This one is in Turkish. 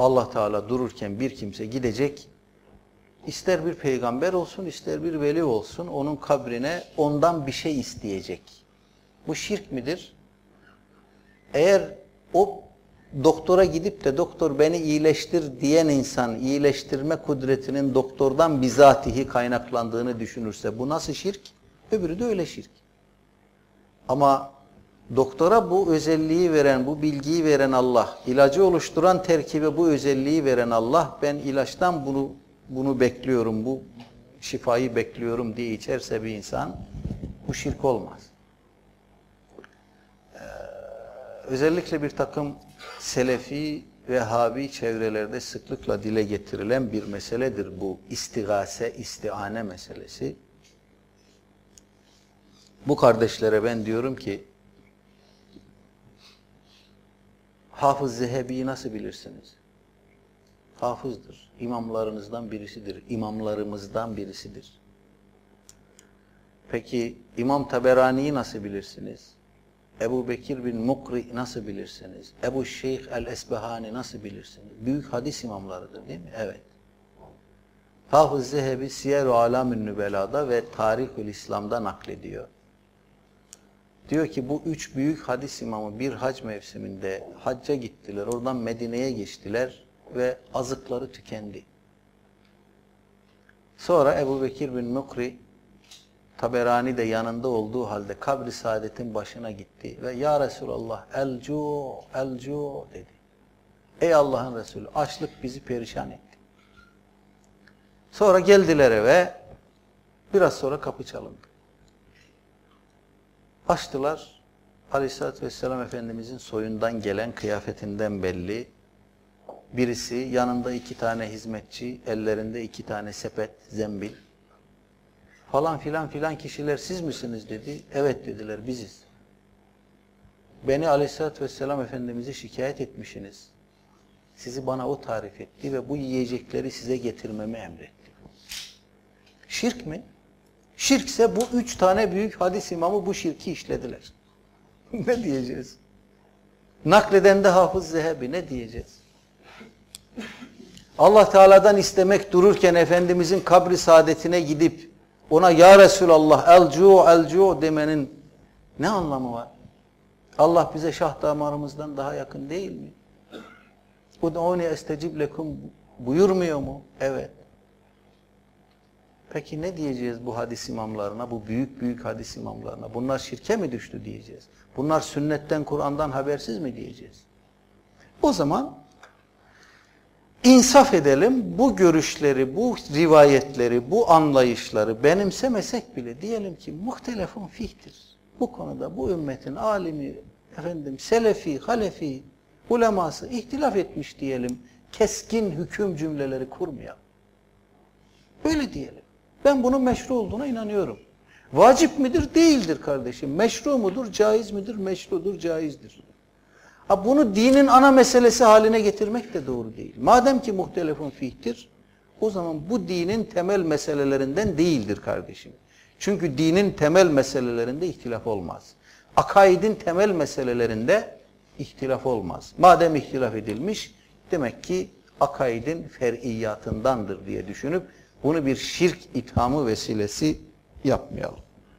Allah Teala dururken bir kimse gidecek, ister bir peygamber olsun, ister bir veli olsun, onun kabrine ondan bir şey isteyecek. Bu şirk midir? Eğer o doktora gidip de doktor beni iyileştir diyen insan iyileştirme kudretinin doktordan bizatihi kaynaklandığını düşünürse bu nasıl şirk? Öbürü de öyle şirk. Ama doktora bu özelliği veren, bu bilgiyi veren Allah, ilacı oluşturan terkibe bu özelliği veren Allah, ben ilaçtan bunu bunu bekliyorum, bu şifayı bekliyorum diye içerse bir insan, bu şirk olmaz. Ee, özellikle bir takım Selefi ve Habi çevrelerde sıklıkla dile getirilen bir meseledir bu istigase, istiane meselesi. Bu kardeşlere ben diyorum ki Hafız Zehebi'yi nasıl bilirsiniz? Hafızdır. İmamlarınızdan birisidir. İmamlarımızdan birisidir. Peki İmam Taberani'yi nasıl bilirsiniz? Ebu Bekir bin Mukri nasıl bilirsiniz? Ebu Şeyh el-Esbehani nasıl bilirsiniz? Büyük hadis imamlarıdır değil mi? Evet. Hafız Zehebi Siyer-i Alamün Nübela'da ve Tarihül İslam'da naklediyor. Diyor ki bu üç büyük hadis imamı bir hac mevsiminde hacca gittiler. Oradan Medine'ye geçtiler ve azıkları tükendi. Sonra Ebu Bekir bin Mukri Taberani de yanında olduğu halde kabri saadetin başına gitti ve Ya Resulallah elcu elcu dedi. Ey Allah'ın Resulü açlık bizi perişan etti. Sonra geldiler eve biraz sonra kapı çalındı. Açtılar. Aleyhisselatü Vesselam Efendimizin soyundan gelen kıyafetinden belli. Birisi yanında iki tane hizmetçi, ellerinde iki tane sepet, zembil. Falan filan filan kişiler siz misiniz dedi. Evet dediler biziz. Beni Aleyhisselatü Vesselam Efendimiz'e şikayet etmişsiniz. Sizi bana o tarif etti ve bu yiyecekleri size getirmemi emretti. Şirk mi? Şirkse bu üç tane büyük hadis imamı bu şirki işlediler. ne diyeceğiz? Nakleden de Hafız Zehebi ne diyeceğiz? Allah Teala'dan istemek dururken Efendimizin kabri saadetine gidip ona Ya Resulallah elcu elcu demenin ne anlamı var? Allah bize şah damarımızdan daha yakın değil mi? Ud'uni estecib lekum buyurmuyor mu? Evet. Peki ne diyeceğiz bu hadis imamlarına, bu büyük büyük hadis imamlarına? Bunlar şirke mi düştü diyeceğiz? Bunlar sünnetten, Kur'an'dan habersiz mi diyeceğiz? O zaman insaf edelim, bu görüşleri, bu rivayetleri, bu anlayışları benimsemesek bile diyelim ki muhtelefun fihtir. Bu konuda bu ümmetin alimi, efendim selefi, halefi, uleması ihtilaf etmiş diyelim. Keskin hüküm cümleleri kurmayalım. Böyle diyelim. Ben bunun meşru olduğuna inanıyorum. Vacip midir? Değildir kardeşim. Meşru mudur? Caiz midir? Meşrudur, caizdir. Ha bunu dinin ana meselesi haline getirmek de doğru değil. Madem ki muhtelefun fihtir, o zaman bu dinin temel meselelerinden değildir kardeşim. Çünkü dinin temel meselelerinde ihtilaf olmaz. Akaidin temel meselelerinde ihtilaf olmaz. Madem ihtilaf edilmiş, demek ki akaidin fer'iyatındandır diye düşünüp bunu bir şirk ithamı vesilesi yapmayalım.